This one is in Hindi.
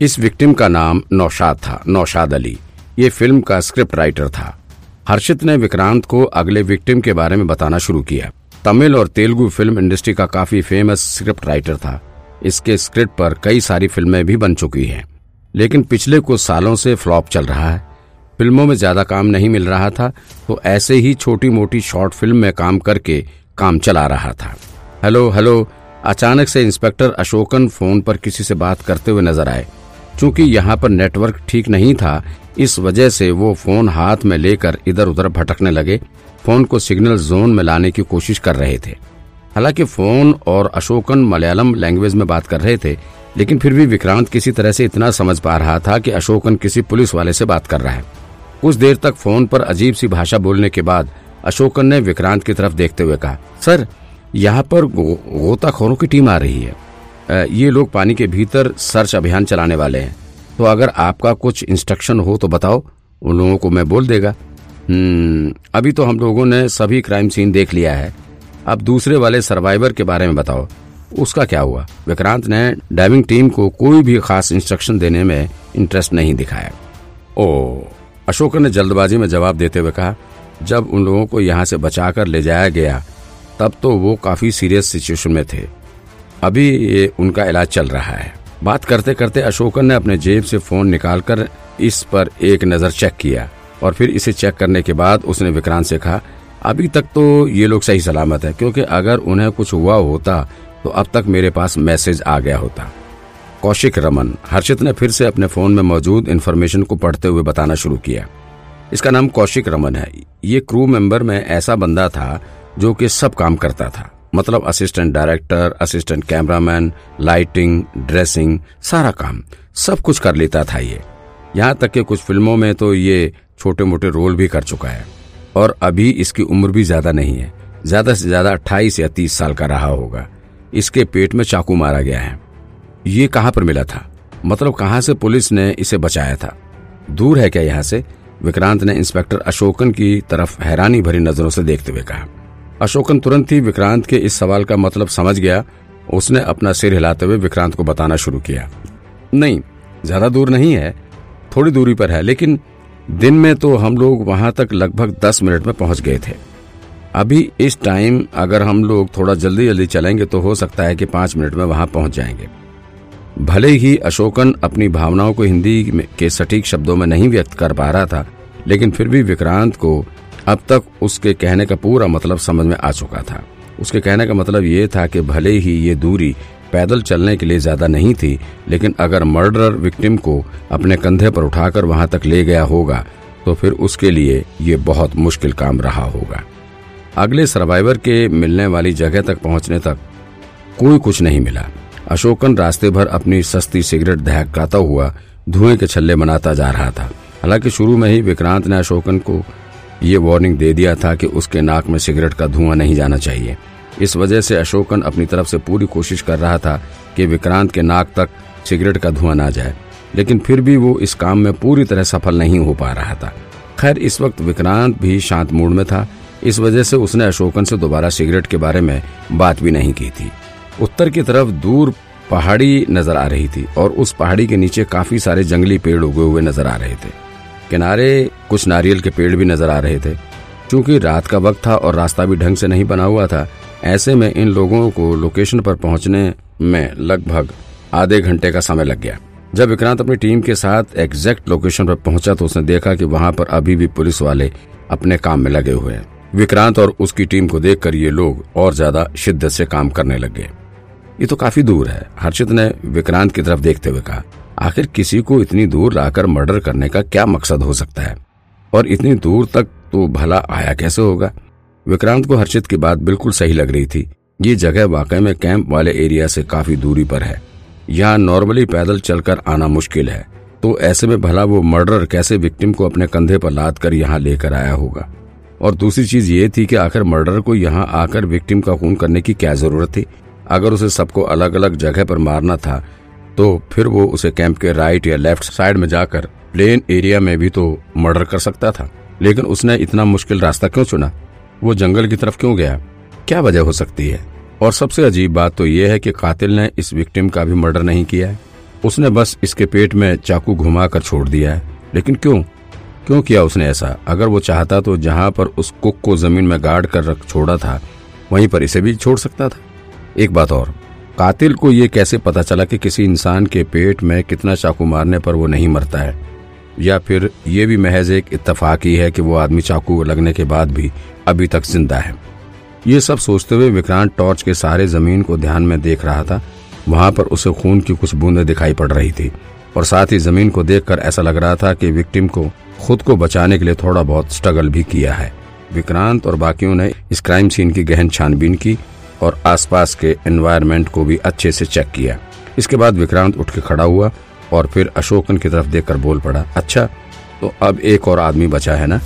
इस विक्टिम का नाम नौशाद था, नौशाद अली। ये फ़िल्म का स्क्रिप्ट राइटर था। हर्षित ने विक्रांत को अगले विक्टिम के बारे में बताना शुरू किया। तमिल और तेलुगु फ़िल्म इंडस्ट्री का काफ़ी फ़ेमस स्क्रिप्ट राइटर था। इसके स्क्रिप्ट पर कई सारी फ़िल्में भी बन चुकी हैं। लेकिन पिछले कुछ सालों से फ्लॉप चल रहा है। फ़िल्मों में ज़्यादा काम नहीं मिल रहा था तो ऐसे ही छोटी मोटी शॉर्ट फ़िल्म में काम करके काम चला रहा था। Hello hello. अचानक से इंस्पेक्टर अशोकन फ़ोन पर किसी से बात करते हुए नज़र आए। चूँकि यहाँ पर नेटवर्क ठीक नहीं था इस वजह से वो फ़ोन हाथ में लेकर इधर उधर भटकने लगे। फ़ोन को सिग्नल जोन में लाने की कोशिश कर रहे थे। हालाँकि फ़ोन और अशोकन मलयालम लैंग्वेज में बात कर रहे थे लेकिन फिर भी विक्रांत किसी तरह से इतना समझ पा रहा था कि अशोकन किसी पुलिस वाले से बात कर रहा है। कुछ देर तक फ़ोन पर अजीब सी भाषा बोलने के बाद अशोकन ने विक्रांत की तरफ़ देखते हुए कहा सर यहाँ पर गो, गोताखोरों की टीम आ रही है। ये लोग पानी के भीतर सर्च अभियान चलाने वाले हैं। तो अगर आपका कुछ इंस्ट्रक्शन हो तो बताओ, उन लोगों को मैं बोल देगा। हम्म अभी तो हम लोगों ने सभी क्राइम सीन देख लिया है। अब दूसरे वाले सर्वाइवर के बारे में बताओ, उसका क्या हुआ? विक्रांत ने डाइविंग टीम को कोई भी खास इंस्ट्रक्शन देने में इंटरेस्ट नहीं दिखाया। ओ, अशोक ने जल्दबाजी में जवाब देते हुए कहा, जब उन लोगों को यहाँ से बचाकर ले जाया गया, तब तो वो काफ़ी सीरियस सिचुएशन में थे। अभी ये उनका इलाज चल रहा है। बात करते करते अशोकन ने अपने जेब से फ़ोन निकालकर इस पर एक नज़र चेक किया और फिर इसे चेक करने के बाद उसने विक्रांत से कहा, अभी तक तो ये लोग सही सलामत है, क्योंकि अगर उन्हें कुछ हुआ होता तो अब तक मेरे पास मैसेज आ गया होता। कौशिक रमन, हर्षित ने फिर से अपने फ़ोन में मौजूद इन्फॉर्मेशन को पढ़ते हुए बताना शुरू किया। इसका नाम कौशिक रमन है। ये क्रू मेंबर में ऐसा बंदा था, जो कि सब काम करता था। मतलब assistant director assistant cameraman lighting dressing सारा काम। सब कुछ कर लेता था ये। यहाँ तक कि कुछ फ़िल्मों में तो ये छोटे मोटे रोल भी कर चुका है। और अभी इसकी उम्र भी ज़्यादा नहीं है। ज़्यादा से ज़्यादा अट्ठाईस या तीस साल का रहा होगा। इसके पेट में चाकू मारा गया है। ये कहाँ पर मिला था? मतलब कहाँ से पुलिस ने इसे बचाया था? दूर है क्या यहाँ से? विक्रांत ने इंस्पेक्टर अशोकन की तरफ़ हैरानी भरी नज़रों से देखते हुए कहा। अशोकन तुरंत ही विक्रांत के इस सवाल का मतलब समझ गया। उसने अपना सिर हिलाते हुए विक्रांत को बताना शुरू किया। नहीं, ज़्यादा दूर नहीं है, थोड़ी दूरी पर है, लेकिन दिन में तो हम लोग वहाँ तक लगभग दस मिनट में पहुँच गए थे। अभी इस टाइम अगर हम लोग थोड़ा जल्दी जल्दी चलेंगे तो हो सकता है कि पाँच मिनट में वहाँ पहुँच जाएँगे। भले ही अशोकन अपनी भावनाओं को हिंदी के सटीक शब्दों में नहीं व्यक्त कर पा रहा था, लेकिन फिर भी विक्रांत को अब तक उसके कहने का पूरा मतलब समझ में आ चुका था। उसके कहने का मतलब ये था कि भले ही ये दूरी पैदल चलने के लिए ज़्यादा नहीं थी, लेकिन अगर मर्डर विक्टिम को अपने कंधे पर उठाकर वहाँ तक ले गया होगा तो फिर उसके लिए ये बहुत मुश्किल काम रहा होगा। अगले सर्वाइवर के मिलने वाली जगह तक पहुँचने तक कोई कुछ नहीं मिला। अशोकन रास्ते भर अपनी सस्ती सिगरेट दहकाता हुआ धुएँ के छल्ले बनाता जा रहा था। हालाँकि शुरू में ही विक्रांत ने अशोकन को ये वार्निंग दे दिया था कि उसके नाक में सिगरेट का धुआँ नहीं जाना चाहिए। इस वजह से अशोकन अपनी तरफ़ से पूरी कोशिश कर रहा था कि विक्रांत के नाक तक सिगरेट का धुआँ ना जाए, लेकिन फिर भी वो इस काम में पूरी तरह सफल नहीं हो पा रहा था। खैर, इस वक्त विक्रांत भी शांत मूड में था, इस वजह से उसने अशोकन से दोबारा सिगरेट के बारे में बात भी नहीं की थी। उत्तर की तरफ़ दूर पहाड़ी नज़र आ रही थी और उस पहाड़ी के नीचे काफ़ी सारे जंगली पेड़ उगे हुए नज़र आ रहे थे। किनारे कुछ नारियल के पेड़ भी नज़र आ रहे थे। क्योंकि रात का वक्त था और रास्ता भी ढंग से नहीं बना हुआ था, ऐसे में इन लोगों को लोकेशन पर पहुँचने में लगभग आधे घंटे का समय लग गया। जब विक्रांत अपनी टीम के साथ एग्जैक्ट लोकेशन पर पहुँचा तो उसने देखा कि वहाँ पर अभी भी पुलिस वाले अपने काम में लगे हुए हैं। विक्रांत और उसकी टीम को देखकर ये लोग और ज़्यादा शिद्दत से काम करने लग गए। ये तो काफ़ी दूर है, हर्षित ने विक्रांत की तरफ़ देखते हुए कहा। आखिर किसी को इतनी दूर लाकर मर्डर करने का क्या मकसद हो सकता है? और इतनी दूर तक तो भला आया कैसे होगा? विक्रांत को हर्षित की बात बिल्कुल सही लग रही थी। ये जगह वाकई में कैंप वाले एरिया से काफ़ी दूरी पर है। यहाँ नॉर्मली पैदल चलकर आना मुश्किल है। तो ऐसे में भला वो मर्डर कैसे विक्टिम को अपने कंधे पर लाद कर यहाँ लेकर आया होगा? और दूसरी चीज़ ये थी कि आखिर मर्डर को यहाँ आकर विक्टिम का खून करने की क्या ज़रूरत थी? अगर उसे सबको अलग अलग जगह पर मारना था तो फिर वो उसे कैंप के राइट या लेफ़्ट साइड में जाकर प्लेन एरिया में भी तो मर्डर कर सकता था, लेकिन उसने इतना मुश्किल रास्ता क्यों चुना? वो जंगल की तरफ़ क्यों गया? क्या वजह हो सकती है? और सबसे अजीब बात तो यह है कि कातिल ने इस विक्टिम का भी मर्डर नहीं किया है। उसने बस इसके पेट में चाकू घुमाकर छोड़ दिया है। लेकिन क्यों? क्यों किया उसने ऐसा? अगर वो चाहता तो जहाँ पर उस कुक को ज़मीन में गाड़ कर रख छोड़ा था, वहीं पर इसे भी छोड़ सकता था। एक बात और, कातिल को ये कैसे पता चला कि किसी इंसान के पेट में कितना चाकू मारने पर वो नहीं मरता है? या फिर ये भी महज एक इत्तफाक ही कि वो आदमी चाकू लगने के बाद भी अभी तक ज़िंदा है। ये सब सोचते हुए विक्रांत टॉर्च के सारे ज़मीन को ध्यान में देख रहा था। वहाँ पर उसे खून की कुछ बूंदें दिखाई पड़ रही थी और साथ ही ज़मीन को देखकर ऐसा लग रहा था कि विक्टिम को खुद को बचाने के लिए थोड़ा बहुत स्ट्रगल भी किया है। विक्रांत और बाकियों ने इस क्राइम सीन की गहन छानबीन की और आसपास के एनवायरनमेंट को भी अच्छे से चेक किया। इसके बाद विक्रांत उठ के खड़ा हुआ और फिर अशोकन की तरफ़ देखकर बोल पड़ा अच्छा तो अब एक और आदमी बचा है ना?